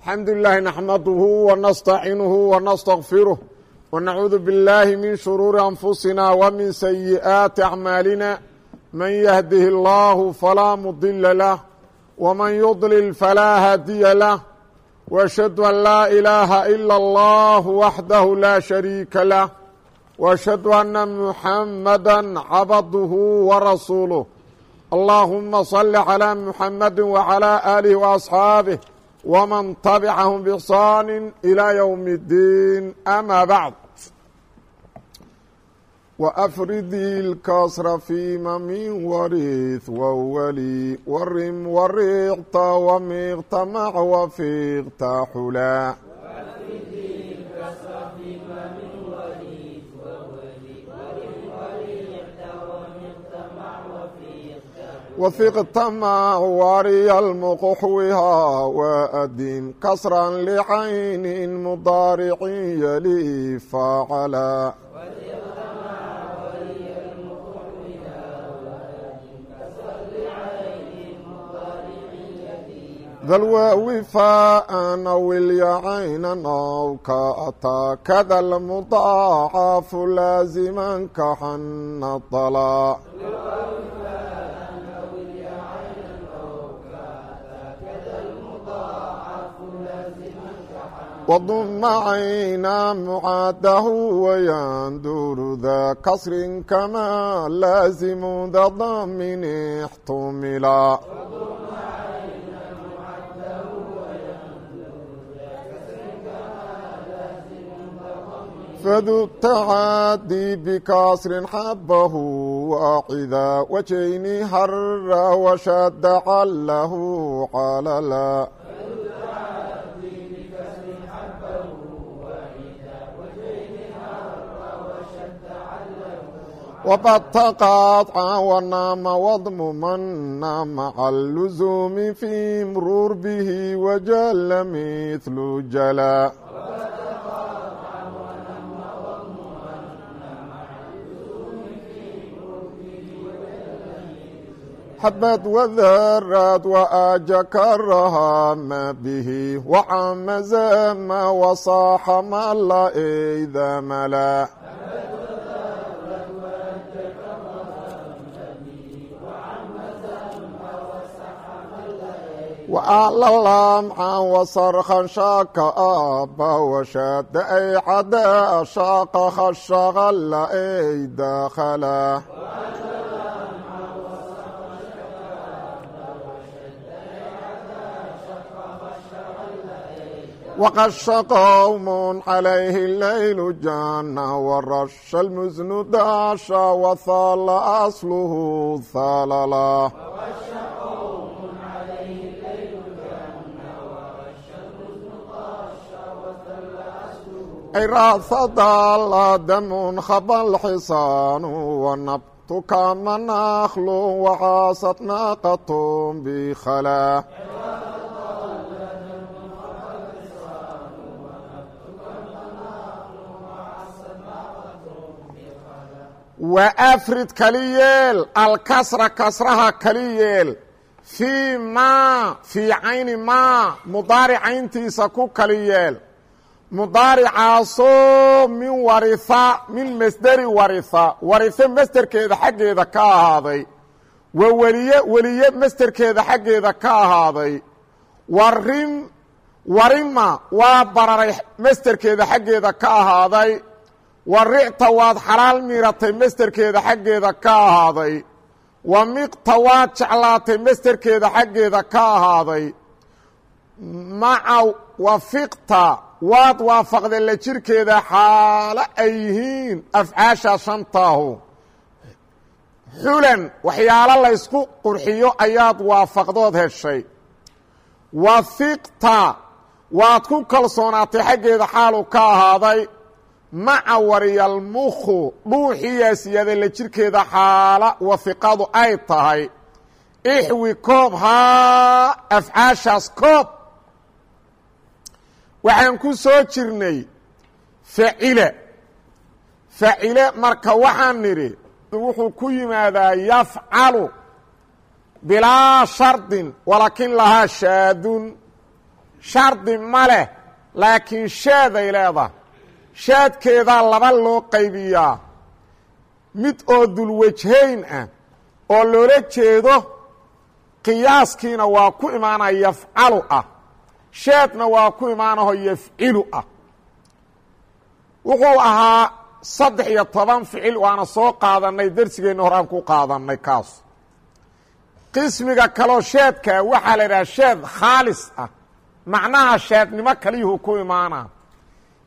الحمdu للh نحمdه ونsتaعiنه ونsتغفiره ونعuudu باللh min شhروuر أنفuسina وmin سيئaaتi أعmاaلina maن يهده الlه falaa مضل لah وmaن يضلل falaa hadiيa lah. وأشhهadu أn laa إilaaha إlا الlه وaxdah laa شharيika lah. وأشhهadu أنa محamada cabdه وrasuuله اllahuma صل عlى محamد وعlى آlه وأصحاaبه ومن تبعهم بإحصان إلى يوم الدين أما بعد وأفردي الكسر فيma من wrث وولي wrm wrqta ومiqta mع وفiqta xulا وثقta mع wry المqxوها وأdin كسرا لعayن مضارع يلي فاعلا dlwaawi faaan wilyacaynan ow ka ataa kada lmudaacafu laaziman kaxana dalaa waduma cayna mucaadahu wayanduru da kasrin kama laazimu da damin ixtumila fdu tacaadي bkasri xabahu waacidaa wajayni hara washada calahu calala wbtaqaطca wanaama wadmumana maca اluzumi fi mruur bihi wajala mithlu jala xabad wdaraad waaja karahama bihi wacamaza ma wasaaxa ma la eydamala waalamcan wasarkan shaaka aba washaada ay cada shaaqa khashaqa la ey dakhala wqasha qowm calayhi leylu jana warasha lmusnu daasha wahalla asluhu halala damun khabal xisaanu wanabtuka manaklu waxaasad naaqatum bikhala waafrid kali yeel alkasra kasraha kali yeel fii maa fii cayni maa mudaaricayntiisa ku kali yeel mudaaricaasoo min wariha min masderi wariha warihe masderkeeda xaggeeda ka ahaaday. Wa weliye weliye masderkeeda xaggeeda ka ahaaday. Warim warima waa bararay masderkeeda xaggeeda ka ahaaday. Waricta waad xalaal miiratay masderkeeda xaggeeda ka ahaaday. Wa miqta waad jeclaatay masderkeeda xaggeeda ka ahaaday. Maca wafiqta waad waafaqday la jirkeeda xaalo ay yihiin afcaasha shantaahu. Xulan waxyaalo laysku qurxiyo ayaad waafaqdood heshay. Wafiqta waad ku kalsoonaatay xaggeeda xaalu ka ahaaday. Maca wariyalmukhu dhuuxiyaa siyaada la jirkeeda xaala wafiqadu ay tahay. Ixwi koob haa afcaashaas koob waxaan ku soo jirnay facile. Facile marka waxaan nidhi wuxuu ku yimaadaa yafcalu bilaa shardin walaakin lahaa shaadun. Shardi ma leh laakiin shaaday leedahay. Shaadkeedaa laba loo qaybiyaa. Mid oo dulwajhayn ah oo loola jeedo qiyaaskiina waa ku imaanaya yafcalu ah shaadna waa ku imaanaho yafcilu ah. Wuxuu ahaa saddex iyo toban ficil waana soo qaadannay darsigeenna horaan ku qaadannay kaas. Qismiga kaloo shaadkaa waxaa la idhaha shaad khaalis ah. Macnaha shaadnimo kaliyuhu ku imaanaa.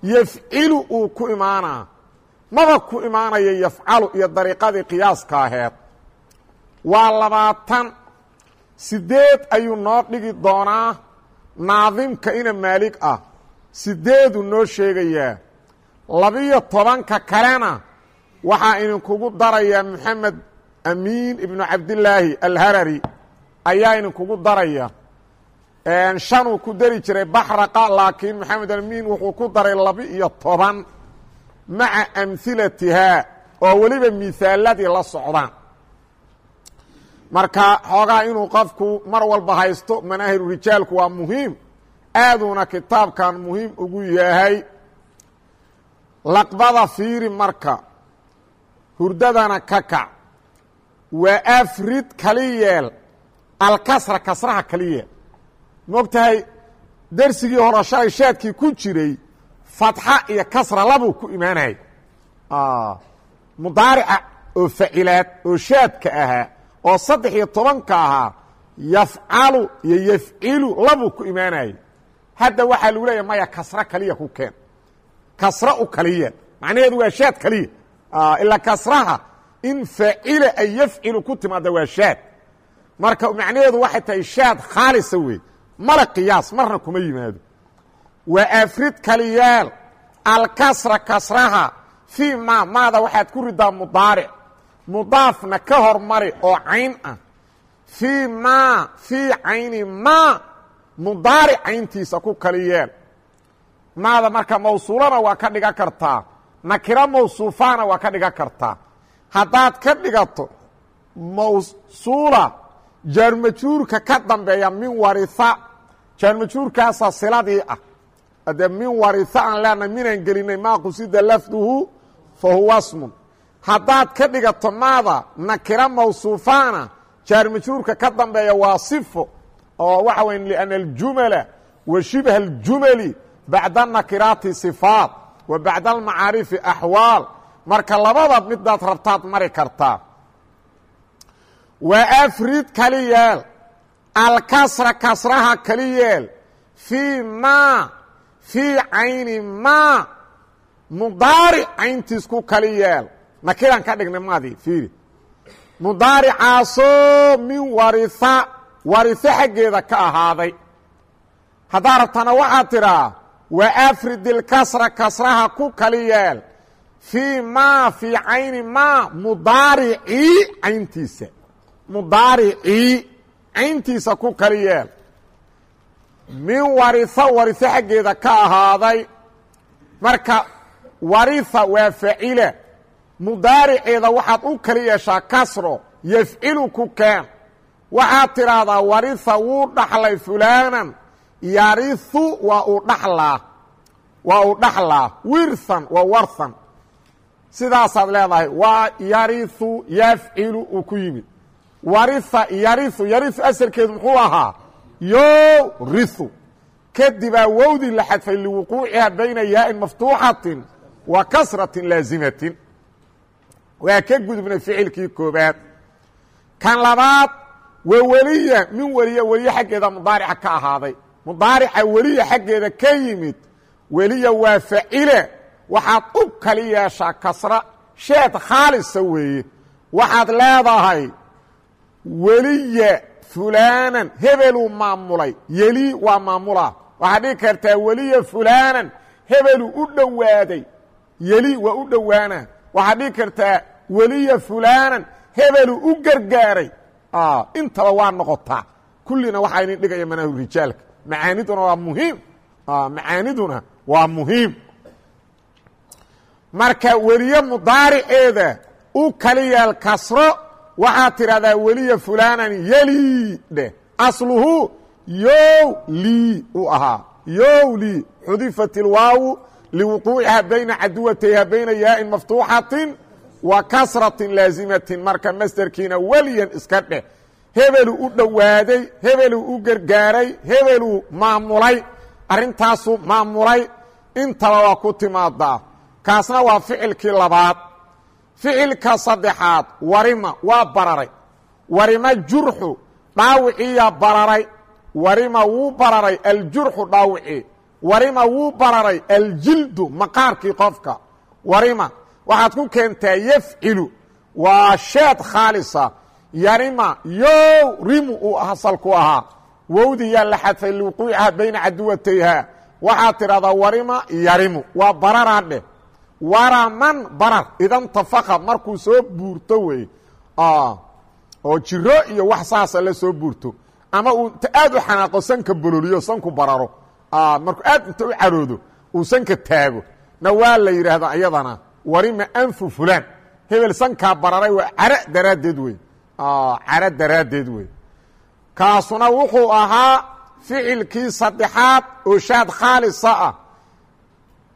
Yafcilu uu ku imaanaa. Maba ku imaanaya yafcalu iyo dariiqadii qiyaaska aheed. Waa labaatan. Sideed ayuu noo dhigi doonaa naadimka ina maalig ah. Sideeduu noo sheegayaa labiyo tobanka kalena waxaa idinkugu darayaa moxamed amiin ibnu cabdillaahi alharari. Ayaa idinkugu daraya. Shanuu ku dari jiray baxraqa laakiin maxamed amiin wuxuu ku daray laba-iyo toban maca amhilatihaa oo weliba misaaladii la socdaan marka xoogaa inuu qofku mar walba haysto manaahiru rijaalku waa muhiim. Aaduuna kitaabkan muhiim ugu yahay. Laqbada fiiri marka. Hurdadana ka kac waa afrid kali yeel. Alkasra kasraha kali yeel. Moogtahay dersigii hore shalay ku jiray fatxa iyo kasra labuu ku imaanayay mudaarica oo facilaad oo shaadka ahaa oo saddex iyo tobanka ahaa yafcalu iyo yafcilu labuu ku imaanayay. Hadda waxaa lagu leeyahy maya kasra kaliya ku keen. Kasra u kaliya. Macnaheedu waa shaad kaliya. Ilaa kasraha. In faacila ay yafcilu ku timaada waa shaad. Marka macnaheedu waxay tahay shaad khaalisa wey mala qiyaas marna kuma yimaado. Waa afrid kaliyaal. Alkasra kasraha. Fii ma maada waxaad ku ridaa mudaaric mudaafna ka hormari oo cayn ah. Fii ma fii cayni ma mudaaric cayntiisa ku kaliyeel. Maada marka mawsuulana waa ka dhigan kartaa. Nakiro mawsuufana waa ka dhigan kartaa. Haddaad ka dhigato mawsuula jaarmajuurka ka dambeeya min waria jaarmajuurkaasa siladii ah. Ade min waria aan leenahay minaan gelinay maa qusida lafduhu fa huwa smun haddaad ka dhigato maada nakiro mawsuufana jaarmajuurka ka dambeeya waa sifo oo waxa weya liana aljumala wa shibha aljumali bacda nakiraati sifaat wa bacda almacaarifi axwaal marka labada midaad rabtaad mari kartaa. Wa afrid kali alkasra kasraha kali fii ma fii cayni ma mudaaric cayntiis ku nakiraan ka dhignay maadii fiiri. Mudaaricaasoo min waria wario xaggeeda ka ahaaday. Haddaa rabtana waxaad tidhaa wa afrid ilkasra kasraha ku kali yeel fii ma fii cayni ma mudaaricii cayntiisa. Mudaaricii cayntiisa ku kali yeel. Min waria wario xaggeeda ka ahaaday. Marka waria waa facila mudaariceeda waxaad u kali yeeshaa kasro yafcilu ku keen waxaad tidhaahdaa waria wuu dhaxlay fulaanan yarihu waa uu dhalaa waa uu dhaxlaa wirhan waa warhan sidaasaad leedahay waa yarihu yafcilu uu ku yimid. Waria yarihu yarihu asalkeedu muxuu ahaa? Yorihu kadibaa wowdii la xadfay liwuquuciha bayna yaain maftuuxatin wa kasratin laazimatin waa ka gudubnay ficilkii koobaad kan labaad waa weliya min weliya weliye xaggeeda mudaarica ka ahaaday. Mudaarica weliya xaggeeda ka yimid weliya waa facile waxaad u kali yeeshaa kasra sheed khaalisa weeye. Waxaad leedahay weliya fulaanan hebeluu maamulay. Yeli waa maamula waxaad dhigi kartaa weliya fulaanan hebeluu u dhowaaday. Yeli waa u dhowaana waxaad dhigi kartaa weliya fulaanan hebeluu u gargaaray. Intaba waa noqotaa. Kullina waxaa idin dhigaya manaahu rijaalka. Macaaniduna waa muhiim. Macaaniduna waa muhiim. Marka weliye mudaariceeda u kali yeel kasro waxaad tidhahdaa weliya fulaanan yeli dheh asluhu yowli uu ahaa. Yowli xudifat ilwaawu liwuquuciha bayna caduwatayha bayna yaa'in maftuuxatin wa kasratin laazimatin marka masderkiina weliyan iska dheh. Hebeluu u dhowaaday hebeluu u gargaaray hebeluu maamulay arrintaasuu maamulay. Intaba waa ku timaadaa. Kaasna waa ficilkii labaad. Ficilka saddexaad warima waa bararay. Warima jurxu dhaawiciiyaa bararay. Warima wuu bararay aljurxu dhaawicii. Warima wuu bararay aljildu maqaarkii qofka. Warima waxaad ku keentaa yafcilu waa sheed khaalisa. Yarima yow rimu uu asalku ahaa wowdii yaa la xadfay liwuquuciha bayna caduwatayha waxaad tidhahdaa warima yarimu waa bararaa dheh. Waraman barar. Idan tafaqa markuu soo buurto wey. Oo jiro iyo wax saasa la soo buurto. Ama uu inta aad u xanaaqo sanka bololiyo sanku bararo. Markuu aad inta u caroodo uu sanka taago. Na waa la yidhaahdaa iyadana warima anfu fulaan hebel sankaa bararay waa caro daraaddeed wey caro daraaddeed wey kaasuna wuxuu ahaa ficilkii saddexaad oo shaad khaalisa ah.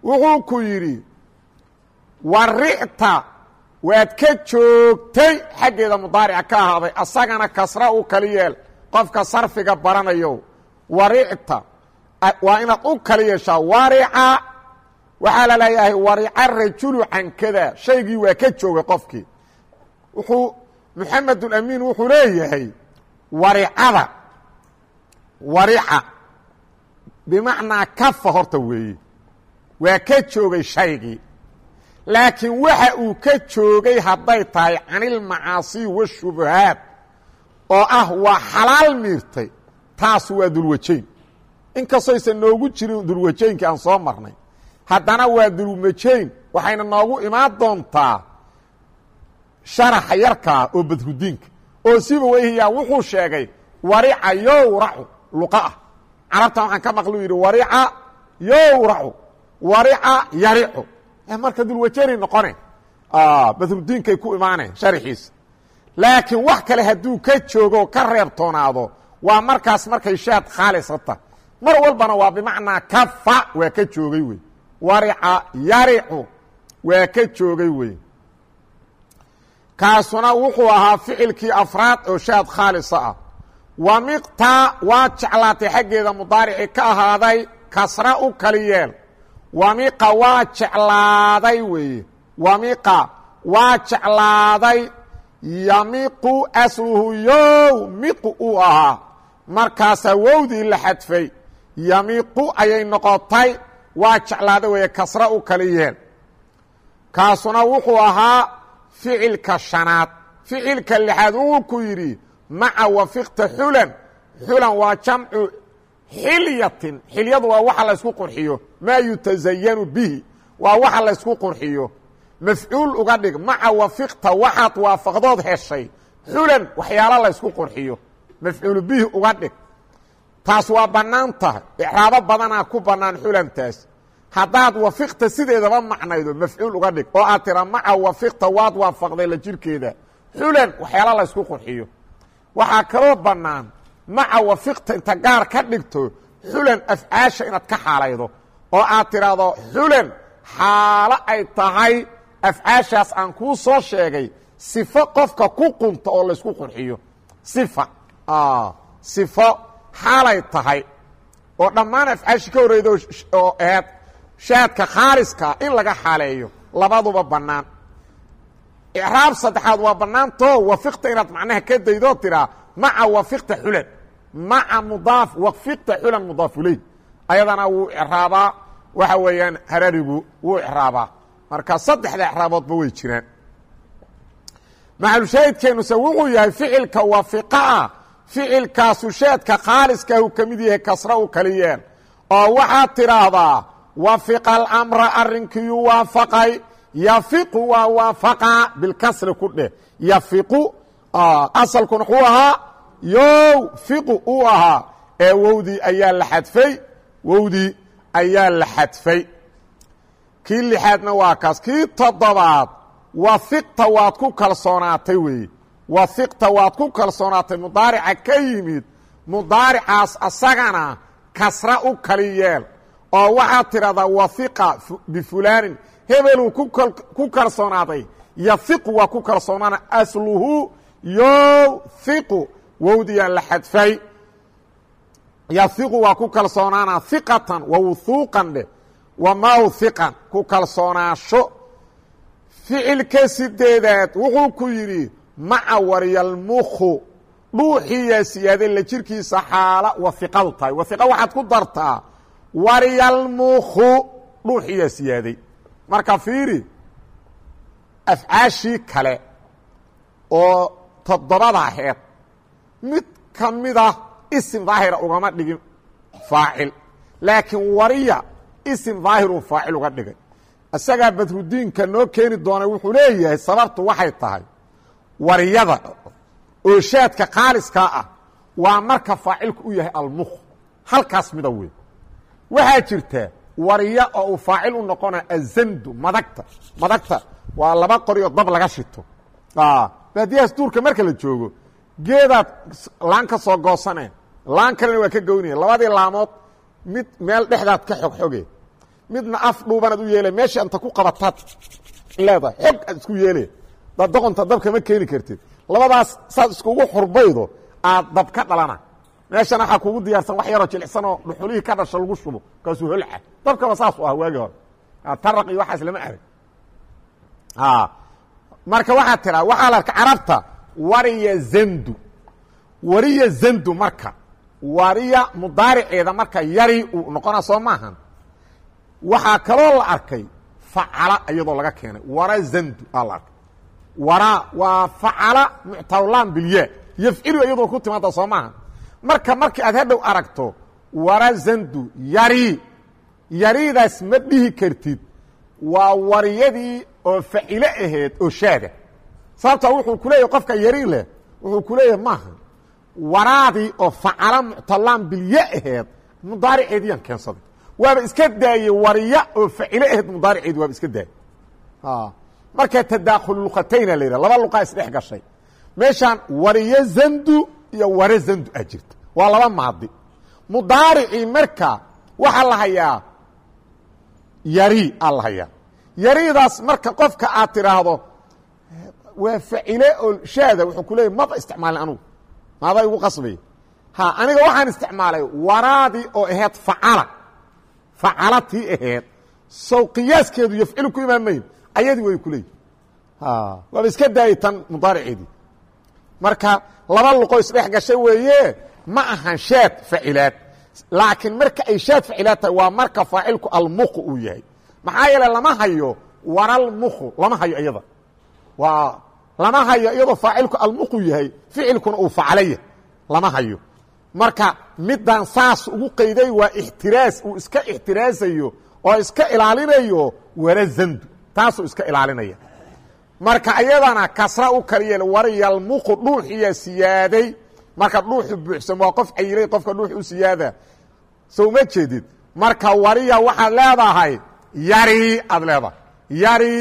Wuxuu ku yidhi waricta waad ka joogtay. Xaggeeda mudaarica ka ahaaday asagana kasra u kali yeel qofka sarfiga baranayo waricta waa inaad u kali yeeshaa warica waxaa la leeyahay warica rajulu cankada shaygii waa ka joogay qofkii. Wuxuu muxamedulamiin wuxuu leeyahay waricada. Warica. Bimacnaa kafa horta weeye waa ka joogay shaygii. Laakiin waxa uu ka joogay hadday tahay canilmacaasi washubahaat oo ah waa xalaal miirtay. Taas waa dulwajayn. Inkastooysan noogu jirin dulwajaynkii aan soo marnay haddana waa dulwajayn waxayna noogu imaan doontaa sharaxa yarkaa oo badrudiinka. Oo siba weyhiyaa wuxuu sheegay warica yowracu luqa ah. Carabtan waxaan ka maqlu yidhi warica yowracu warica yaricu. Marka dulwajani noqone badrudiinkay ku imaaneen sharaxiisa laakiin wax kale hadduu ka joogo ka reebtoonaado waa markaas markay shaad khaalisata mar walbana waa bimacnaa kafa waa ka joogay wey warica yaricu waa ka joogay wey kaasuna wuxuu ahaa ficilkii afraad oo shaad khaalisa ah. Wamiqta waa jeclaatay xaggeeda mudaarici ka ahaaday kasra u kali yeel wamiqa waa jeclaaday weeye wamiqa waa jeclaaday yamiqu asluhu yow miqu uu ahaa. Markaasaa wowdii la xadfay yamiqu ayay noqotay waa jeclaaday weeye kasra u kali yeel kaasuna wuxuu ahaa ficilka shanaad. Ficilka lixaad wuu ku yidhi maca wafiqta xulan. Xulan waa jamcu xilyatin. Xilyadu waa waxa laysku qurxiyo. Maa yutasayanu bihi. Waa waxa laysku qurxiyo. Mafcuul uga dhig maca wafiqta waxaad waafaqdood heshay. Xulan waxyaalo laysku qurxiyo. Mafcuulu bihi uga dhig taas waa bannaan tahay. Icraabo badanaa ku bannaan xulantaas. Haddaad wafiqta sideedaba macnaydo mafcuul uga dhig. Oo aad tira maca wafiqta waad waafaqday la jirkeeda. Xulan waxyaala laysku qurxiyo. Waxaa kaloo bannaan maca wafiqta inta gaar ka dhigto xulan afcaasha inaad ka xaalaydo. Oo aad tidhaahdo xulan xaalo ay tahay afcaashaas aan kuu soo sheegay. Sifo qofka ku qunta oo laysku qurxiyo. Sifa. Sifo xaalay tahay oo dhammaan afcaashi ka horreyda oo aheed shaadka khaaliskaa in laga xaaleeyo labaduba bannaan. Icraab saddexaad waa bannaanto wafiqta inaad macnaha ka daydoo tiraa maca wafiqta xulan maca mudaaf wafiqta xulan mudaaf iley ayadana wuu icraabaa waxa weeyaan hararigu wuu icraabaa marka saddexda icraaboodba way jiraan. Maxalushaahidkeennuse wuxuu yahay ficilka wafiqaa ficilkaasu shaadka khaaliskaahu ka mid yahay kasra u kali yeel oo waxaad tidhaahdaa wafiqa alamra arrinkiiyu waafaqay. Yafiqu waa waafaqa bilkasri ku dheh. Yafiqu asalkuna wuxuu ahaa yow fiqu uu ahaa ee wowdii ayaa la xadfay wowdii ayaa la xadfay. Kii lixaadna waa kaas. Kii toddobaad wafiqta waad ku kalsoonaatay weeye wafiqta waad ku kalsoonaatay mudaarica ka yimid mudaaricaas asagana kasra u kali yeel oo waxaad tidhahdaa wahiqa bifulaanin hebeluu ku kalsoonaaday yahiqu waa ku kalsoonaana asluhu yowhiqu wowdiyaa la xadfay. Yahiqu waa ku kalsoonaana hiqatan wawhuuqan dheh wamawhiqan ku kalsoonaasho. Ficilka sideedaad wuxuu ku yidhi maca waryalmukhu dhuuxiyaa siyaadeen la jirkiisa xaala wahiqadu tahay. Wahiqa waxaad ku dartaa waryalmukhu dhuuxiyaa siyaaday marka fiiri afcaashii kale oo toddobada aheed mid ka mida isim daahira ugama dhigin faacil laakiin wariya isim daahiruu faacil uga dhigay. Isagaa badrudiinka noo keeni doonay wuxuu leeyahay sababtu waxay tahay wariyada ooshaadka qaaliskaa ah waa marka faacilku u yahay almukh. Halkaas mida wey waxaa jirta wariya oo uu faacil u noqona azandu madagta. Madagta waa laba qorioo dab laga shito. Baadiyahaas duurka marka la joogo geedaad laan ka soo goosaneen laan kalena waa ka goynaya labadii laamood mid meel dhexdaad ka xogxoge midna af dhuubanaad u yeele meeshii anta ku qabataad leedahay xog aad isku yeele doqonta dabka ma keeni kartid. Labadaas saad iskugu xurbaydo aad dab ka dhalana. Meeshana waxaa kugu diyaarsan wax yaroo jilicsanoo dhuxulihii ka dhasha lagu shubo kaasuu holca dabkaba saasuu ah waagi hore taraq iyo waxaas lama arag marka waxaa tiraa waxaa la arka carabta wariya zandu wariya zandu marka wariya mudaariceeda marka yari uu noqona soo maahan waxaa kaloo la arkay facala iyadoo laga keenay. Wara zandu aa la arkay wara waa facala muctawlaan bilya yafcilu iyadoo ku timaada soo maaha. Marka markii aad hadhow aragto wara zandu yari. Yaridaas ma dhihi kartid. Waa wariyadii oo facile aheed oo shaada. Sababta wuxuu ku qofka yari leh wuxuu ku maaha. Waraadii oo facala muctalaan bilye aheed mudaariceediyaan keensaday. Waaba iska daayey wariya oo facile aheed mudaariceedi waaba iska daayey marka tadaakhul luqatayna la yidhah laba luqaa isdhex gashay. Meeshaan wariyo zandu iyo ware zandu a jirta. Waa laba maadi. Mudaaricii marka waxaa la hayaa yari aa la hayaa. Yaridaas marka qofka aad tidhaahdo waa facile oo shaada wuxuu ku leeyay maba isticmaalin anugu. Maadaa igu qasbay ha aniga waxaan isticmaalay waraadii oo aheyd facala. Facala tii aheyd sow qiyaaskeedu yafcilu ku imaan mayn ayadii way ku leeyihi waaba iska daayay tan mudaariceedii marka laba luqo isdhex gashay weeye ma ahan shaad facilaad. Laakiin marka ay shaad facilaad tahay waa marka faacilku almuqu uu yahay. Maxaa yeele lama hayo waralmuqu lama hayo iyada waa lama hayo iyadoo faacilku almuqu yahay ficilkuna uu facalaya lama hayo. Marka middan saas ugu qayday waa ixtiraas uu iska ixtiraasayo oo iska ilaalinayo wara zandu taasuu iska ilaalinaya. Marka iyadana kasra u kaliye waryalmuqu dhuuxiya siyaaday. Marka dhuuxu buuxsam waa qof cayilay qofka dhuux u siyaada. Sow ma jeedid. Marka wariya waxaad leedahay yari aad leedahay. Yari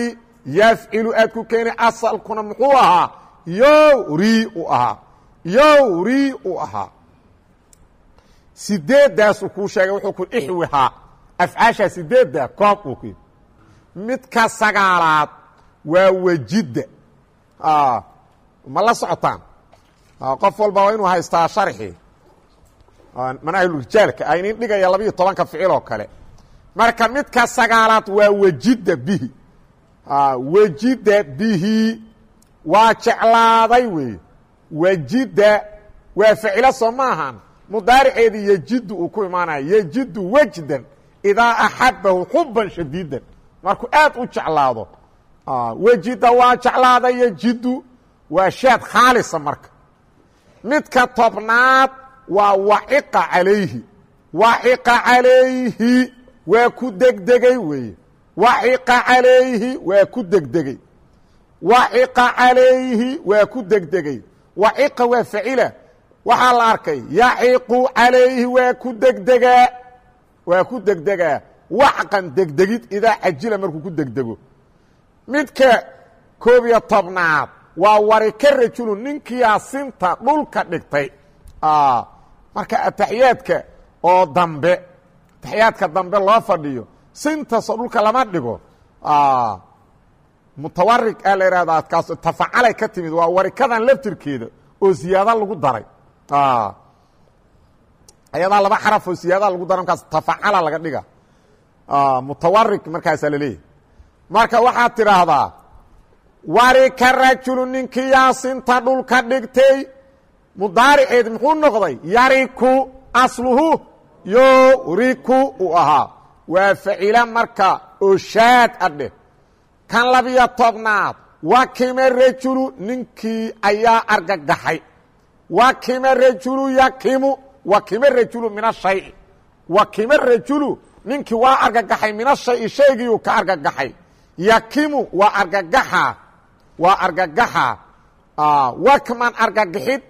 yafcilu aad ku keeni asalkuna muxuu ahaa? Yowri u ahaa. Yowri u ahaa. Sideedaasuu kuu sheegay wuxuu ku ixwihaa. Afcaashaa sideedda koob uu ku midka sagaalaad waa wejidda ma la socotaan? Qof walba waa inuu haystaa sharxi. Manahilrijaalka aynin dhigaya labiiyo tobanka ficil oo kale. Marka midka sagaalaad waa wejidda bihi. Wejidda bihi waa jeclaaday wey wejidda waa facilo soo ma ahan. Mudaariceedii yejiddu uu ku imaanaya yejiddu wejdan idaa axabahu xuban shadiidan markuu aad u jeclaado. Wejida waa jeclaada yejiddu waa shaad khaalisa marka. Midka tobnaad waa waciqa calayhi. Waciqa calayhi waa ku degdegay weeye. Waciqa calayhi waa ku degdegey waciqa calayhi waa ku degdegey waciqa waa facila waxaa la arkay yaciqu calayhi waa ku degdegaa. Waa ku degdegaa wacqan degdegid idaa cajila markuu ku degdego. Midka koob iyo tobnaad waa warika rajulu ninkiyaa sinta dhulka dhigtay. Marka ataxiyaadka oo dambe ataxiyaadka dambe loo fadhiyo sintasoo dhulka lama dhigo. Mutawarig aa la ihahdaa kaas tafacalay ka timid waa warikadan laftirkeeda oo ziyaada lagu daray. Ayadaa laba xaraf oo ziyaada lagu daray markaas tafacala laga dhiga mutawarig markaasaa laleeyahy marka waxaad tidhaahdaa warika rajulu ninkii yaasinta dhulka dhigtay. Mudaariceed muxuu noqday yariku asluhu yoriku uu ahaa. Waa facila marka oo shaad adheh kan labiyo tobnaad wakime rajulu ninkii ayaa argagaxay. Wakime rajulu yakimu wakime rajulu min ashayci wakime rajulu ninkii waa argagaxay min ashayci shaygiiuu ka argagaxay. Yakimu waa argagaxa waa argagaxa. Wakman argagixid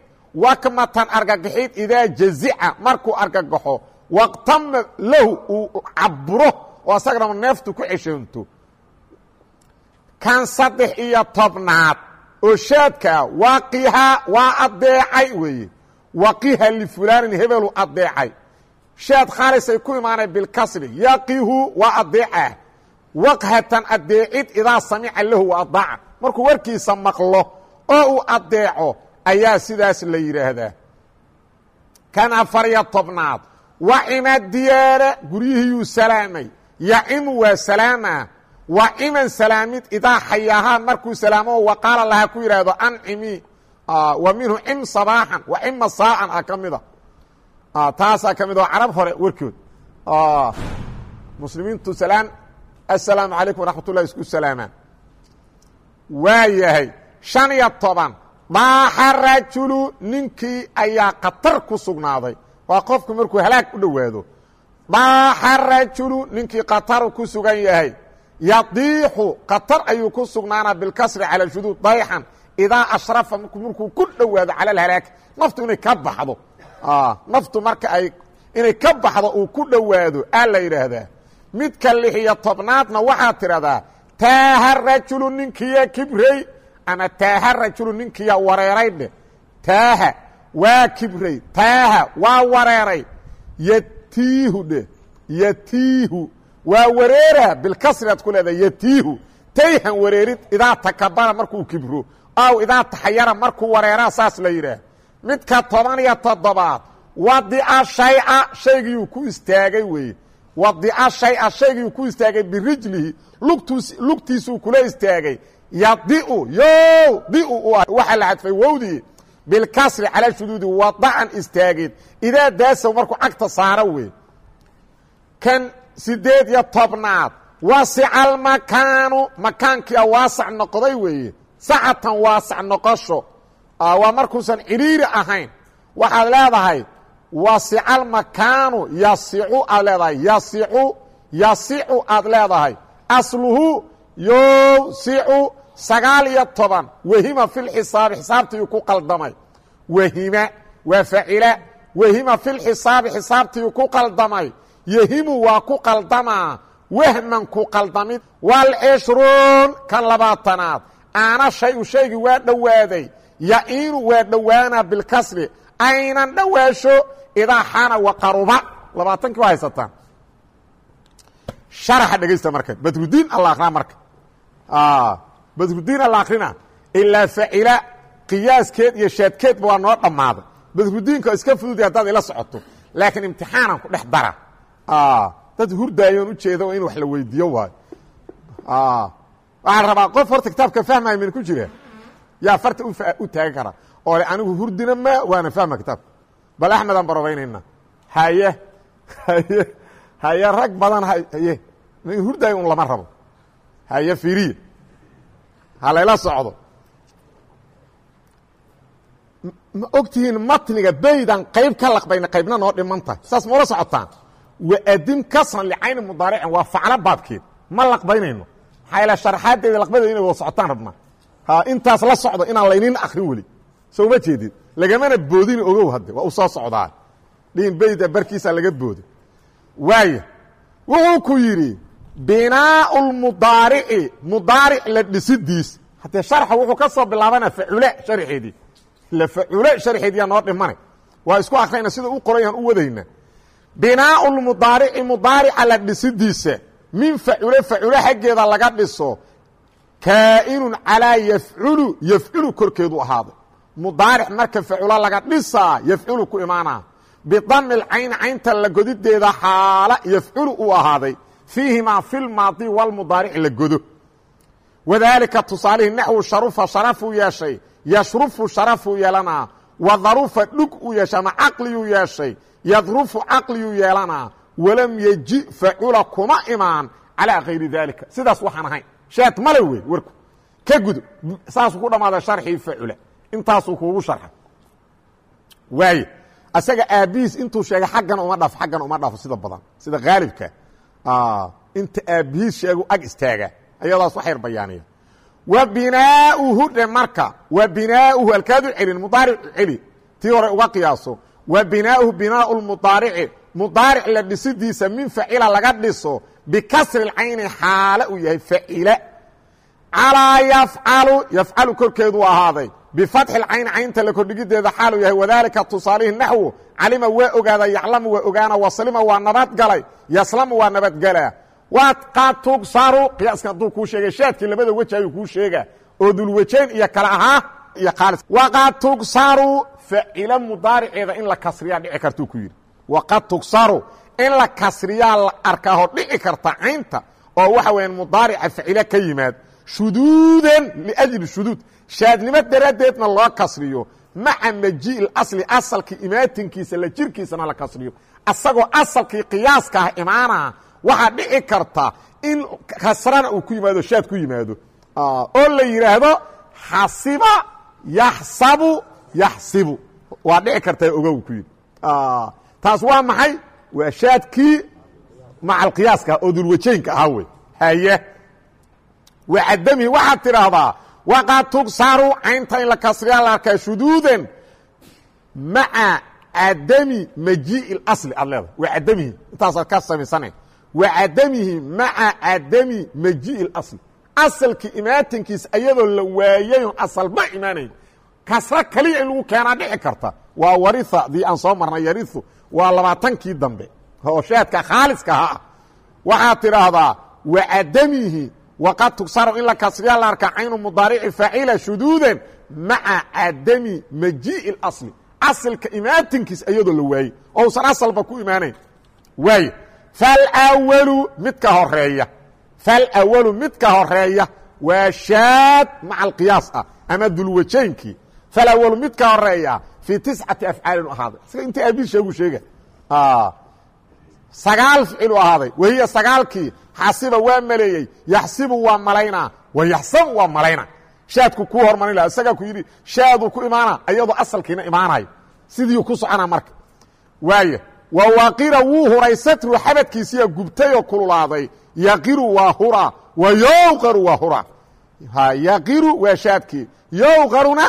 wakmatan argagixid idaa jazica markuu argagaxo waqtama lahu uu caburo oo asagana neeftu ku ceshoonto. Kan saddex iyo tobnaad oo shaadkaa waqiha waa adeecay weeye. Waqiha lifulaanin hebelu adeecay shaad khaarisay ku imaanay bilkasri yaqihu waa adeecah waqhatan adeecid idaa samica lahu wa markuu warkiisa maqlo oo uu adeeco ayaa sidaas la yidhaahdaa kan afar iyo tobnaad wacima diyaara guryihiyuu salaamay. Yacimu waa salaama. Waciman salaamid idaa xayaahaan markuu salaamo wa qaala laha ku yidhaahdo ancimi. Wa minhu cim sabaaxan wa cim masaacan a ka mida taasaa ka mid oo carab hore warkood muslimiintu salaan assalaamu calaykum waraxmat isku salaamaan. Waa yahay shan iyo toban daaxa rajulu ninkii ayaa khatar ku sugnaaday. Waa qofku markuu halaag u dhowaado. Daaxa rajulu ninkii khataru ku sugan yahay. Yadiixu khatar ayuu ku sugnaanaa bilkasri cala shuduud dayxan. Idaa ashrafa markuu ku dhowaado cala alhalaag naftu inay ka baxdo naftu marka ay inay ka baxdo uu ku dhowaado aa la yidhaahdaa. Midka lix iyo tobnaadna waxaad tidhahdaa taaha rajulu ninkiya kibrey ama taaha rajulu ninkiya wareeray dheh taaha waa kibrey taaha waa wareeray. Yatiihu dheh yatiihu waa wareera bilkasri aad ku leedahay yatiihu. Tayhan wareerid idaa takabara markuu kibro. Aw idaa taxayara markuu wareeraa saas la yidhaah midka toban iyo toddobaad wadica shayca shaygiyuu ku istaagay weeye. Wadica shayca shaygiyuu ku istaagay birijlihi lugtus lugtiisuu kula istaagay. Yadiu yo diu ah waxaa la xadfay wowdii bilkasri calaa shuduudi wadacan istaageed idaa daasaw markuu cagta saaro wey kan sideed iyo tobnaad wasical makaanu makaankia waasac noqday weeye. Sacatan waasac noqosho waa markuusan cidhiiri ahayn. Waxaad leedahay wasical makaanu yasicu aad leedahay yasicu yasicu aad leedahay. Asluhu yowsicu sagaal iyo toban. Wehima fi lxisaabi xisaabtiiu ku qaldamay. Wehima waa facila wehima fi lxisaabi xisaabtiiu ku qaldamay. Yehimu waa ku qaldamaa. Wahman ku qaldamid. Walcishruun kan labaatanaad. Aana shay-u shaygii waa dhowaaday ya'iinu waa dhowaanaa bilkasri aynan dhowaasho idaa xana waqaruba labaatankii waa haysataan sharaxa dhegaysta marka. Badrudiin alla akraa marka. Badrudiin alla akrina ilaa facila qiyaaskeed iyo shaadkeedba waa noo dhammaaday. Badrudiinka iska fududi haddaad ila socoto laakiin imtixaanan ku dhex dara. Dad hurdaayoon ujeeda in wax la weydiiyo waayo waxaan rabaa qof horta kitaabka fahmaya min ku jira yaa farta u taagan kara. Oo le anigu hurdina ma waana fahma kitaabka. Bal axmedaan barobaynayna. Haye haye haye rag badan haye. Hurdaayo un lama rabo. Haye firiya ha layla socdo. Ma ogtihiin matniga baydan qayb ka laqbayna qaybna noo dhiman tahay. Saas maula socotaan. Waadim kasran licayni mudaaricin waa faclo baabkeed ma laqbaynayno. Maxaa yaele sharaxaadeeda laqbadeeda inay wada socotaan rabnaa intaas la socdo inaan laynin akrin weli. Soo ma jeedid lagamana boodin ogow hadde waa u soo socdaa. Dhiin beyda barkiisa laga booday waaya wuxuu ku yidhi binaau lmudaarici mudaaric la dhisidiis. Haddee sharxa wuxuu ka soo bilaabanaa facule sharxeedii ila facule sharxeediyaa noo dhimanay waa isku akrayna sida u qoran yahan u wadayna. Binaau lmudaarici mudaarica la dhisidiisa min facule facule xaggeeda laga dhiso kaa'inun calaa yafculu yafculu korkeedu ahaaday mudaaric marka faculo laga dhisaa yafculu ku imaana bidami lcayn caynta la godideeda xaala yafculu uu ahaaday. Fiihimaa fi lmaadi walmudaarici la godo. Wadaalika tusaalihii naxwu sharufa sharafuu yeeshay yashrufu sharafuu yeelanaa. Wadarufa dhug uu yeeshay ama caqliyuu yeeshay yadrufu caqliyuu yeelanaa. Walam yeji facula kuma imaan calaa kayri daalika. Sidaas waxaan ahayn shaad male wey warku. Ka gudo saasuu ku dhammaada sharxii facula intaasuu kuugu sharxay waaye asaga aabbihiis intuu sheegay xaggan uma dhafo xaggan uma dhafo sida badan sida haalibka inta aabbihiis sheegu ag istaaga ayadaas wax yar bayaaniya. Wa binaauhu dhe marka wa binaauhu halkaadu celin mudaaricu celi tii hore uga qiyaaso. Wa binaauhu binaau lmudaarici mudaaric la dhisidiisa min facila laga dhiso bikasri lcayni xaale uu yahay facila calaa yafcalu yafcalu korkeedu ahaaday. Bifatxi lcayn caynta la kordhigideeda xaaluu yahay wadaalika tusaalihi naxwu calima waa ogaada yaclamu waa ogaana waslima waa nabadgalay yaslamu waa nabadgelaa waad qad tugsaru qiyaaskan hadduu kuu sheegay shaadkii labada weji ayuu kuu sheega oo dulwejayn iyo kale ahaa iyo khaalis. Waqad tugsaru facila mudaariceeda in la kasriyaa dhici kartuu ku yidhi. Waqad tugsaru in la kasriyaa la arkaahoo dhici karta caynta oo waxa weeyaan mudaarica facila ka yimaad shuduudan liajli shuduud. Shaadnimo daraaddeedna loo kasriyo maca majii'i asli asalkii imaatinkiisa la jirkiisana la kasriyo. Asagoo asalkii qiyaaska ah imaanaa waxaa dhici karta in kasrana uu ku yimaado shaad ku yimaado. Oo la yidhaahdo xasiba yaxsabu yaxsibu. Waa dhici kartaa ogow ku yidhi taas waa maxay waa shaadkii maca alqiyaaska oo dulwajaynka ahaa wey. Haye. Wa cadamihi waxaad tidhaahdaa waqad tugsaru caynta la kasriyaa la arkaa shuduudan maca cadami majii'i اasli aad leedahay. Wa cadamihi intaasaad ka samaysana wa cadamihi maca cadami majii'i اasli asalkii imaatinkiisa ayadoo la waayayon asalba imaanayn. Kasro keliya in lagu keenaa dhici karta waa waria dii aan soo marnay yariu waa labaatankii dambe. Oo shaadka khaaliska ha ah. Waxaad tidhaahdaa wa cadamihi waqad tugsaru in la kasriyaa la arkaa caynu mudaarici faacila shuduudan maca cadami majii'i اasli asalka imaatinkiis ayadoo la waayey. Oo usan asalba ku imaanayn. Waay falwalu midka horreeya falwalu midka horreeya waa shaad maca alqiyaas ah ama dulwajaynkii falwalu midka horreeya fii tiscati afcaalin u ahaaday isaga inta aabihi sheegu sheega sagaal ficilu ahaaday wahiya sagaalkii xasiba waa maleeyey yaxsibu waa malaynaa wa yaxsabu waa malayna shaadku kuu hormarin laha isagaa ku yidhi shaaduu ku imaana ayadoo asalkiina imaanayo sidiiu ku socona marka waaya wa waqira wuu huray satru xabadkiisiya gubtay oo kululaaday yaqiru waa hura wa yowqaru waa hura yaqiru waa shaadkii yowqaruna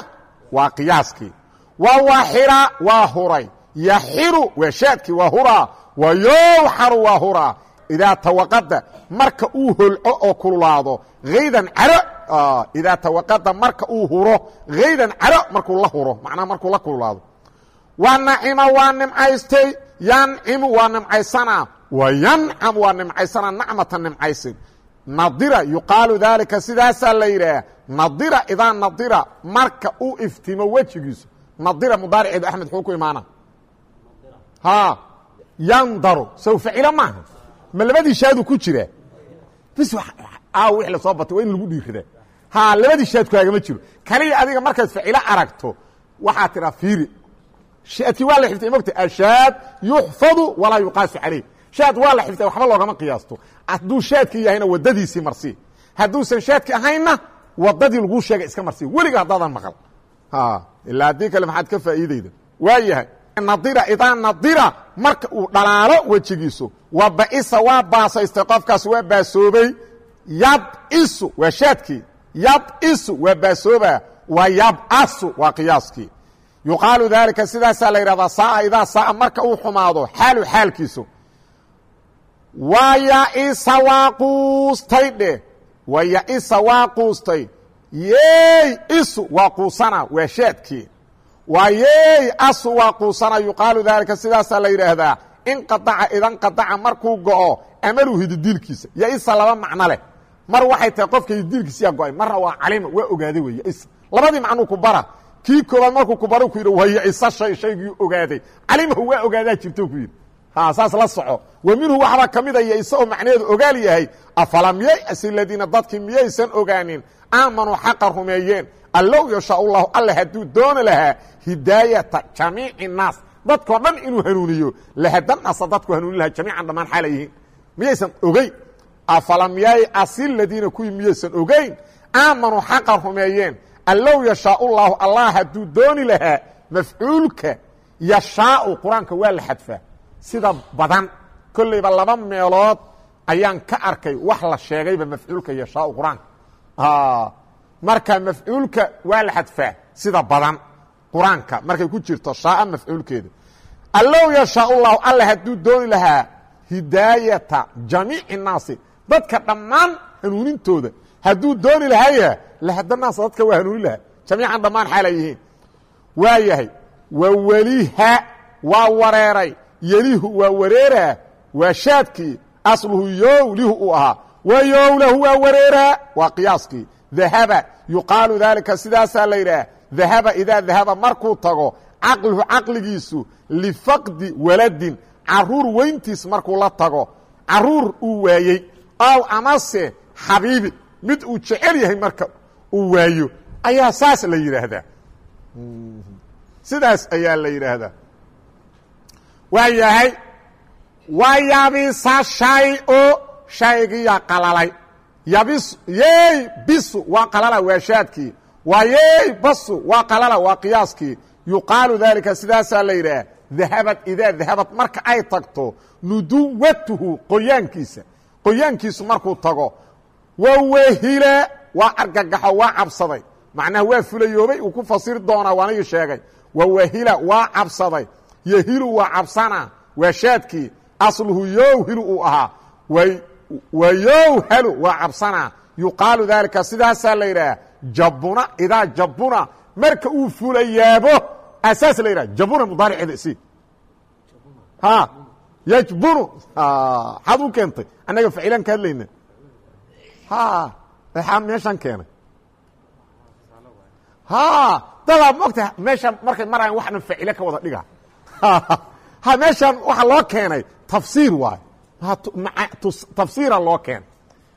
waa qiyaaskii wa waxira waa huray. Yaxiru waa shaadkii waa hura wa yowxaru waa hura idaa tawaqada marka uu holco oo kululaado haydan caro idaa tawaqada marka uu huro haydan caro markuu la huro macnaha markuu la kululaado. Wa nacima waa nimcaystay. Yancimu waa nimcaysana wa yancam waa nimcaysana nacmata nimcaysin. Nadira yuqaalu daalika sidaasaa la yidhaah nadira marka uu iftimo wejigiisu nadira mudaariceedu axmed xuu ku imaana. Ha yandaru. Sow facilo maaha ma labadii shaadu ku jira. Bis aaw wix la soo batay waa in lagu dhiiradaa ha labadii shaad kaagama jiro. Kaliya adiga markaad facilo aragto waxaa tidhaa fiiri. Shaadkii waa la xifday mogta ashaad yuxfadu walaa yuqaasu calayh. Shaad waa la xifday waxba loogama qiyaasto. Hadduu shaadkii yahayna wadadiisii marsii hadduusan shaadki ahaynna wadadii laguu sheega iska marsii weliga haddaadan maqal ilaa haddii kale maxaad ka faa'iidayda. Waa nadira idaa nadira marka uu dhalaalo wejigiisu wa baisa waa baasaystay qofkaas waa baasoobay yab-isu waa shaadkii yab-isu waa baasooba wa yab-asu waa qiyaaskii yuqaalu daalika sidaasaa la yidhahdaa saaa idaa saaa marka uu xumaado xaalu xaalkiisu. Wa yaisa waa quustay dheh. Wa yaisa waa quustay yeey isu waa quusana waa shaadkii. Waayey asu waa quusana yuqaalu daalika sidaasaa la yidhaahdaa. Inqadaca idanqadaca markuu go'o amalu hididiilkiisa yaisa laba macno leh. Mar waxay tahay qofka hididiilkiisiyaa go'ay marna waa calima waa ogaaday wey yaisa labadii macnuu ku bara. Kii koobaad markuu ku bara ku yidhi waa yaisa shay shaygii ogaaday. Calimahu waa ogaadaa jirto ku yidhi saas la soco. Wa minhu waxbaa ka mida yaisa oo macnaheedu ogaal yahay afalam yayasi ladiina dadkii miyaysan ogaanin aamanuu xaqa rumeeyeen allow yashaa llahu alle hadduu dooni lahaa hidaayata jamiici naas dadkoo dhan inuu hanuuniyo lahadanaasa dadku hanuunin lahaa jamiican dhammaan xaala yihiin. Miyaysan ogeyn. Afalam yayasi ladiina kuwii miyaysan ogeyn aamanuu xaqa rumeeyeen allow yashaa llahu allah hadduu dooni lahaa mafcuulka yashaau qur'aanka waa la xadfaa sida badan. Kollayba laba meelood ayaan ka arkay wax la sheegayba mafcuulka yashaau qur'aanka marka mafcuulka waa la xadfaa sida badan qur'aanka. Markay ku jirto shaaa mafcuulkeeda allow yashaa llahu alle hadduu dooni lahaa hidaayata jamiici naasi. Dadka dhammaan hanuunintooda hadduu dooni lahaaya lahadanaasa dadka waa hanuunin lahaa. Jamiican dhammaan xaalay yihiin. Waa yahay wa weliha waa wareeray yelihu waa wareeraa waa shaadkii asluhu yowlihu uu ahaa. Wa yowlahu waa wareeraa waa qiyaaskii. Dahaba yuqaalu daalika sidaasaa la yidhaah dahaba idaa dahaba markuu tago caqluhu caqligiisu lifaqdi waladin carruur weyntiis markuu la tago carruur uu waayey ow amase xabiibi mid uu jecel yahay marka uu waayo ayaa saas la yidhaahdaa. Sidaas ayaa la yidhaahdaa waa yahay waa yabisa shay-o shaygiyaa qalalay yabis yey bisu waa qalala waa shaadkii waa yey basu waa qalala waa qiyaaskii yuqaalu daalika sidaasaa la yidhaah dahabad idaa dahabad marka ay tagto. Nuduwatuhu qoyaankiisa qoyaankiisu markuu tago. Wa wehila waa argagaxo waa cabsaday. Macnaha waa fulayoobay uu ku fasiri doonaa waanigi sheegay. Wa wehila waa cabsaday yehilu waa cabsana waa shaadkii asluhu yowhilu uu ahaa wa yowhalu waa cabsana. Yuqaalu daalika sidaasaa la yidhaah jabuna idaa jabuna marka uu fulayaabo asaas la yidhah jabuna mudaariceeda si yajbunu xaad u keentay annaga facilaan ka hadlayna. Ha maxaa meeshaan keenay dadaa mogta meeshaan markay marayan waxna facile ka wada dhiga ha meeshaan waxaa loo keenay tafsiir waayo tafsiira loo keenay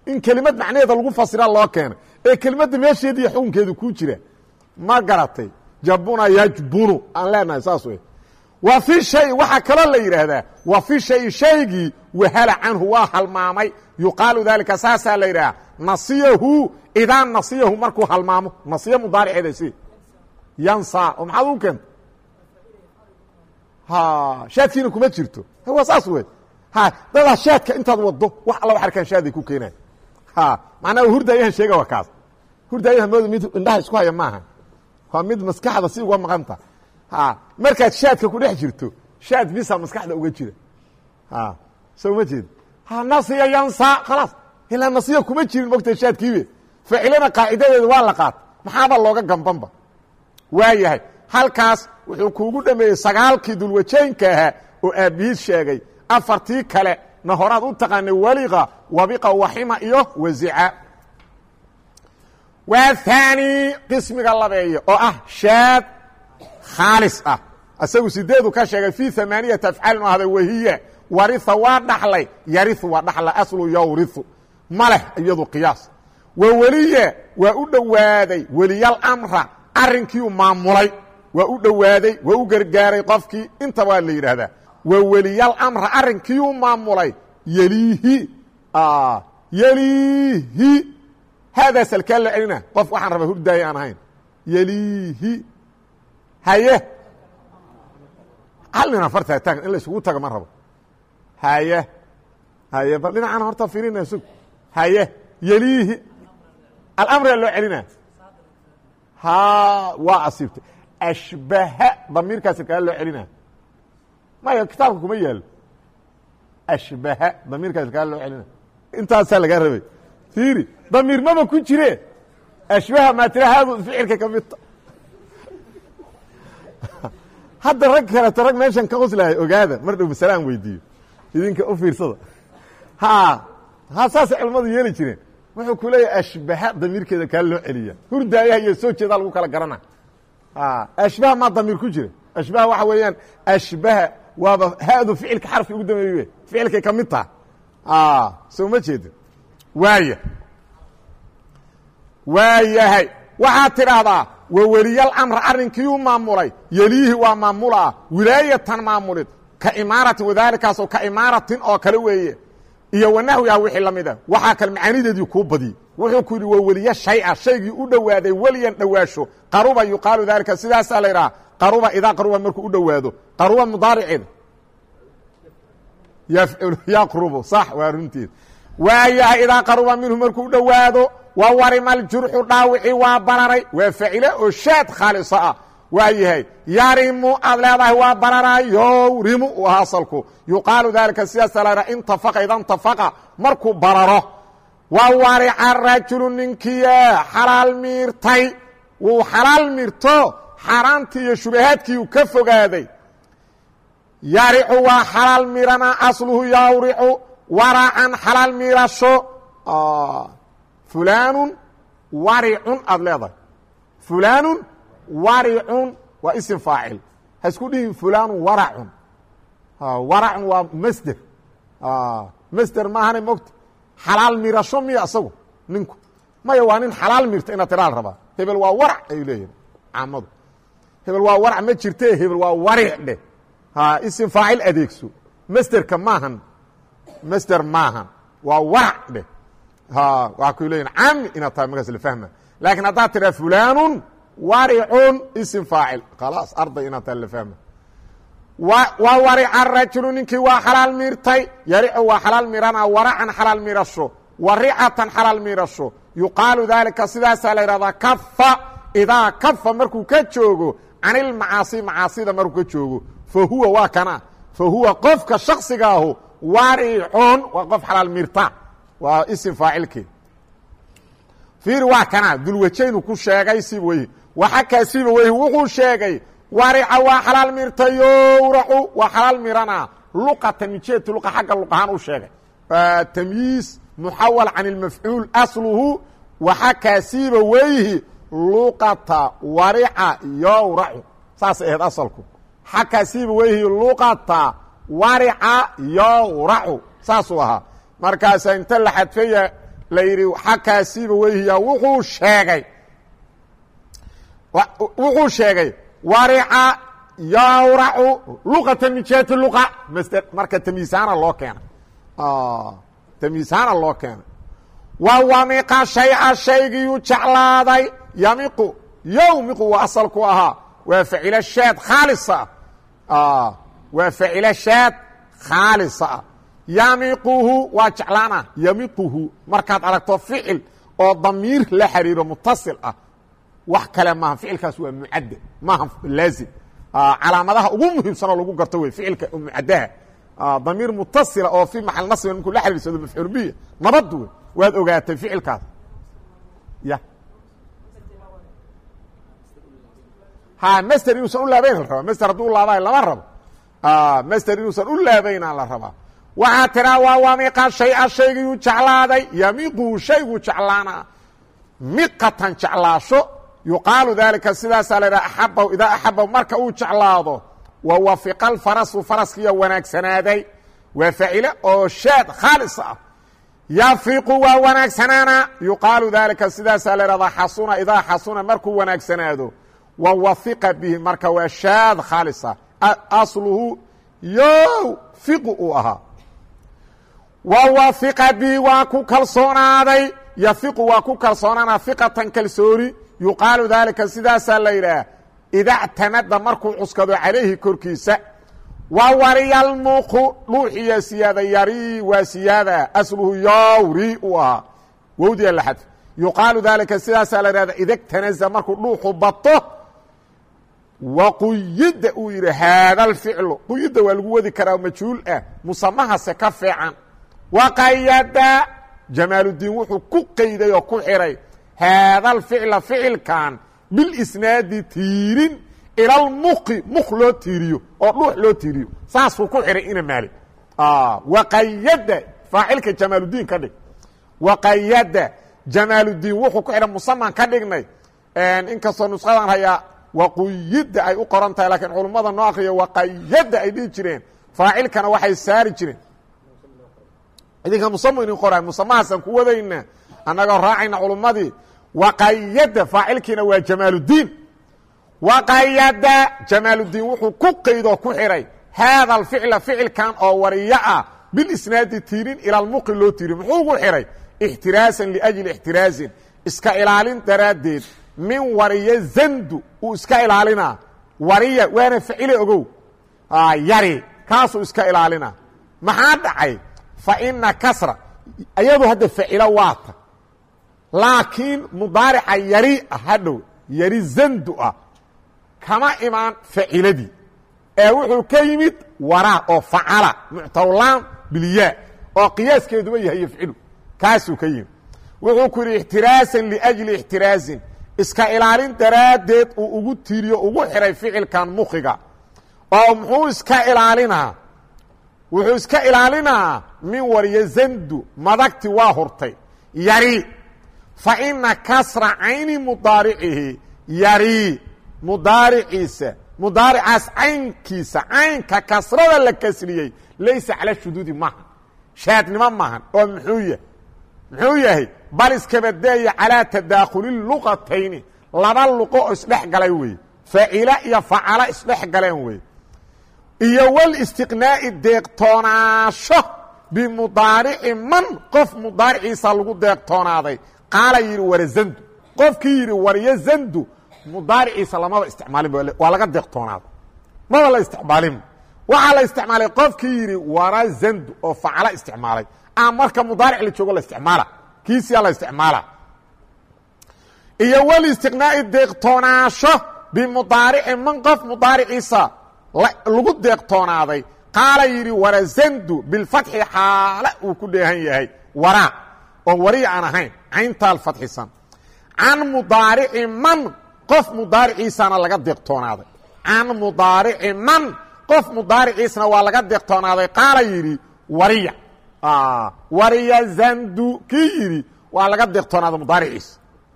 in kelimad macnaheeda lagu fasira loo keenay ee kelimadda meesheedi iyo xukunkeedu ku jira. Ma garatay. Jabuna yajbunu aan leenahay saas wey wa fi shay waxaa kaloo la yidhaahdaa. Wa fi shay shaygii wahala canhu waa halmaamay. Yuqaalu daalika saasaa la yidhaha nasiyahu idaa nasiyahu markuu halmaamo. Nasiya mudaariceeda si yansa oo maxaad u keenta shaadkiina kuma jirto. Waa saas wey dadaa shaadka intaad wado wax alla wax arkaan shaaday ku keenayan ha macnaha hurdaayahan sheega waa kaas. Hurdaayaha mooda mid indhaha isku haya maaha. Waa mid maskaxda si uga maqanta. Markaad shaadka ku dhex jirto shaad bisa maskaxda uga jira. Soo ma jeed. Nasiya yansa khalaas. Ilaa nasiya kuma jirin mogta shaadkiibe facilana qaacidadeeda waa la qaata maxaaba looga gambanba. Waa yahay. Halkaas wuxuu kuugu dhameeyey sagaalkii dulwajaynka ahaa oo aabbihiid sheegay. Afartii kale na horaad u taqaanay waliqa wabiqa waxima iyo wasica waa haani qismiga labeeye oo ah shaad khaalis ah. Isagu sideedu ka sheegay fii amaaniyati afcaalin ahday wahiya waria waa dhaxlay yariu waa dhaxla aslu yawriu ma leh iyadu qiyaas. Wa weliye waa u dhowaaday weliyaalamra arrinkiiu maamulay waa u dhowaaday waa u gargaaray qofkii. Inta waa la yidhaahdaa wa weliyaalamra arrinkiiu maamulay. Yeliihi yeliihi. Haadaas halkaa la celina. Qof waxaan rabaa hurdaaya aan ahayn. Yeliihi. Haye. Hal nin afartaa taag in la isugu tago ma rabo. Haye. Haye bal dhinacana horta fiirina sug haye. Yeliihi. Alamria loo celina. Ha waa asiibtay ashbaha damiirkaasi kaa loo celina maya kitaabka kuma yaalo ashbaha damiirkaasi kaa loo celina intaasaa lagaa rabay fiiri damiir maba ku jire ashbaha maa tira haadu ficilka ka midta hadda rag kaleto rag meeshan ka qoslahay ogaada mar dhow masale aan weydiiyo idinka u fiirsada ha ha saasay culimmadu yeeli jireen wuxuu ku leeyahay ashbaha damiirkeeda kaa loo celiya hurdaayaha iyo soo jeedaa lagu kala garana ashbaha maa damiir ku jira. Ashbaha waxa weeyaan ashbaha waaba hadu ficilka xarfi ugu dambeeye ficilkay ka mid taha. Soo ma jeedin waaya waayahay. Waxaad tidhaahdaa wa weliyal amra arrinkii u maamulay yeliihi waa maamulaa. Wilaayatan maamulid ka imaaratin wadaalikaasoo ka imaaratin oo kale weeye iyo wanahwiha wixii la mida. Waxaa kale macaanideedii kuu badiyey wuxuu ku yidhi waa weliye shaya shaygii u dhowaaday weliyan dhowaasho qaruba yuqaalu daalika. Sidaasaa la yidhaha qaruba idaa qaruba markuu u dhowaado qaruba mudaariceeda yafculu yaqrubu sax waa runteed waayahay idaa qaruba minhu markuu u dhowaado wa warima aljurxu dhaawici waa bararay. Waa facile oo shaad khaalisa ah waa yahay yarimu aad leedahay waa bararaa yowrimu u aha asalku yuqaalu daalika sidaasa la intafaqa ida intafaqa markuu bararo. Wa warica rajulu ninkiya xalaal miirtay. Wuu xalaal miirto xaaraantii iyo shubahaadkii uu ka fogaaday. Yaricu waa xalaal miranaa asluhu yawricu waracan xalaal miirasho. Fulaanu waricun aad leedahay. Fulaanu waricun waa isim faacil ha isku dhihin fulaanu waracun waracun waa masder. Masder maahana mogta xalaal mirasho miya isagu ninku. Maya waa nin xalaal mirta inaad tiraa rabaa hebel waa warac ayuu leeyahay caamadu. Hebel waa warac ma jirte hebel waa waric dheh isim faacil adeegso. Masderka maahan masder maahan waa warac dheh waa ku leeyihiin cami inaad tahay markaas la fahma. Laakiin haddaad tidhaa fulaanu waricun isim faacil khalaas arday inaad tahay la fahma wa warica rajulu ninkii waa xalaal miirtay. Yaricu waa xalaal miirana waracan xalaal miirasho. Waricatan xalaal miirasho. Yuqaalu daalika sidaasaa la yidhahdaa kafa idaa kafa markuu ka joogo can ilmacaasi macaasida markuu ka joogo. Fa huwa waa kana. Fa huwa qofka shaksiga ahu waricun waa qof xalaal miirta. Waa isim faacilkeed fiiri waa kana. Dulwajaynu ku sheegay siba weyhi waxakaa siba weyhi wuxuu sheegay warica waa xalaal miirta yowracu waa xalaal mirana. Luqatan mijeedta luqa xagga luqahaan u sheegay. Tamyiis muxawal can ilmafcuul asluhu waxakaa siiba weyhi luqata warica yowracu saasay ahayd asalku. Xakaa siiba weyhi luqata warica yowracu saasuu ahaa. Markaasa inta la xadfaya la yidhi xakaasiiba weyhiya wuxuu sheegay wuxuu sheegay warica yawracu luqatan min jihati luqa marka tamyiisaana loo keenay. Tamyiisaana loo keenay. Wa wamiqa shayca shaygiyuu jeclaaday. Yamiqu yowmiqu waa asalku ahaa. Waa facilo shaad khaalisa ah. Waa facilo shaad khaalisa ah. Yamiquhu waa jeclaana yamiquhu markaad aragto ficil oo damiir la xiriiro mutasil ah wax kale maaha ficilkaas waa mucadde maaha laazim. Calaamadaha ugu muhiimsanoo lagu garto wey ficilka mucadaha damiir mutasila oo fi maxal nasbiga ninkuu la xiriirsado mafcuul biya nabad wey waad ogaatay ficilkaas. Ya. Ha master inuusan u laabayn la rabaa master hadduu laabayo lama rabo. Master inuusan u laabaynaa la rabaa. Waxaa tiraa waa wamiqa shaya shaygiyuu jeclaaday yamiquu shayguu jeclaana miqatan jeclaasho yuqaalu daalika sidaasaa la idhaha axabahu idaa axabahu marka uu jeclaado wa wafiqa alfarasu faraskiya wanaagsanaaday waa facile oo shaad khaalis ah yafiqu waa wanaagsanaana yuqaalu daalika sidaasaa la idhahdaa xasuna idaa xasuna markuu wanaagsanaado wa wafiqa bihi marka waa shaad khaalisa asluhu yo fiqu uu ahaa. Wa wafiqa bihi waa ku kalsoonaaday yafiqu waa ku kalsoonaana fiqatan kalsooni yuqaalu daalika sidaasaa la yidhaah ida ctamada markuu cuskado calayhi korkiisa wa wariyalmuqu dhuuxiya siyaada yari waa siyaada asluhu yawri uu ahaa. Wowdiya la xadf yuqaalu daalika sidaasaa la yidhahda ida gtanaza markuu dhuuxu bato wa quyida uu yidhi haada alficlu. Quyida waa lagu wadi karaa majhuul ah musamahase ka fiican. Waqayada jamaaludiin wuxuu ku qeyday oo ku xiray haada alficla ficilkan bilisnaadi tiirin ilalmuqi muq loo tiiriyo oo dhuux loo tiiriyo saasuu ku xihay ina maalik waqayada faacilka jamaaludiin ka dhig waqayada jamaaludiin wuxuu ku xidhay musaman ka dhignay inkastoo nusqadan hayaa waquyida ay u qoran tahay lakiin culummada noo akriya waqayada ay dhihi jireen faacilkana waxay saari jireen idinka musama idin qoray musamahaasaan ku wadayna annagoo raacayna culummadii waqayada faacilkiina waa jamaaludiin waqayada jamaaludiin wuxuu ku qaydoo ku xidhay haada alficla ficilkan oo wariyo ah bilisnaadi tiirin ila lmuqi loo tiiriy muxuu ugu xidhay ixtiraasan liajli ixtiraasin. Iska ilaalin daraaddeed min wariya zandu uu iska ilaalinaa wariya waana facile ogow. Yari kaasuu iska ilaalinaa maxaa dhacay? Fa ina kasra ayadu hadda facilo waata laakiin mudaarica yari hadhow yari zandu ah kama imaan faciladii ee wuxuu ka yimid waraa oo facala muctawlaan bilyaa oo qiyaaskeeduba yahay yafcilu kaasuu ka yimid. Wuxuu ku yidhi ixtiraasan liajli ixtiraasin. Iska ilaalin daraaddeed uu ugu tiiriyo ugu xihay ficilkan muqiga oo muxuu iska ilaalinaa? Wuxuu iska ilaalinaa min wariya zandu madagti waa hurtay. Yari fa ina kasra cayni mudaaricihi yari mudaariciisa mudaaricaas caynkiisa caynka kasrada la kasriyey laysa cala shuduudi maaha shaadnimo maahan oo muxuu yahay muxuu yahay bal iskabadeeya calaa tadaakhuli luqatayni laba luqo oo isdhex galay weeye faacila iyo facala isdhex galeen weye iyo walistiqnaa'i deeqtoonaasho bimudaarici man qof mudaariciisa lagu deeqtoonaaday qaala yidhi warazandu qofkii yidhi waryo zandu. Mudaariciisa lamaba isticmaalin waa laga deeqtoonaaday maba la isticmaalin. Waxaa la isticmaalay qofkii yidhi warazandu oo facala isticmaalay. A marka mudaaric la joogo la isticmaala. Kiisiyaa la isticmaala. Iyo walistiqnaa'i deeqtoonaasho bimudaarici man qof mudaariciisa lagu deeqtoonaaday. Qaala yidhi warazandu bilfatxi xaale uu ku dheehan yahay. Waraa oo wari aan ahayn cayntaal fadxisan. Can mudaarici man qof mudaariciisana laga deeqtoonaaday. Can mudaarici man qof mudaariciisna waa laga deeqtoonaaday. Qaala yidhi wariya. Wariya zandu. Kii yidhi waa laga deeqtoonaaday mudaariciisa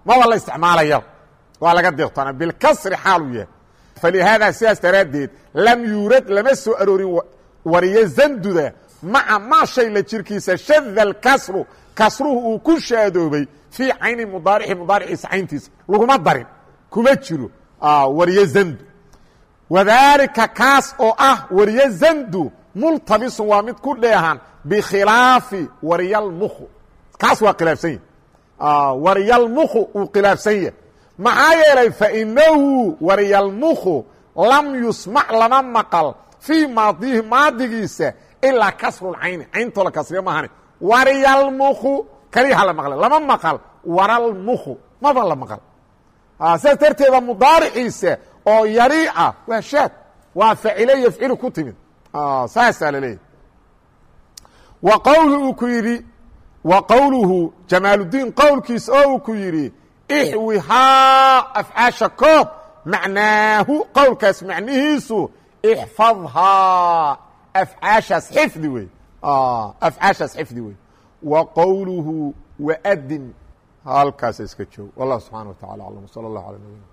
maba la isticmaalaya. Waa laga deeqtoonaa. Bilkasri xaaluu yahay. Falihaada sidaas daraaddeed lam yuurad lama soo aroorin wariyo zanduda. Maca maa shay la jirkiisa shada alkasru kasruhu uu ku shaadoobay fii cayni mudaarici mudaariciisa cayntiisa laguma darin kuma jiro. Wariyo zandu. Wadaalika kaas oo ah wariyo zandu multabisun waa mid ku dheehan bikhilaafi wariyalmukhu kaas waa khilaafsan yahy wariyalmukhu uu khilaafsan yahy maxaa yeelay fainahu wariyalmukhu lam yusmac lama maqal fii maadihi maadigiisa ilaa kasrulcayni cayntoo la kasriya maahane wariyalmukhu kaliyaha la maqla lama maqal. Waralmukhu maba la maqal. Saas darteeda mudaariciisa oo yari ah waa shaad. Waa facile yafcilu ku timid. Saasaa la leeyahy wa qowlu uu ku yidhi wa qowluhu jamaaludiin qowlkiisa oo uu ku yidhi ixwihaa afcaasha koob macnaahu qowlkaas macnihiisu ixfadhaa afcaashaas xifdi wey afcaashaas xifdi wey wa qowluhu waadin halkaasa iska joog wallah subxana wa tacala aclam sala allah ala nabina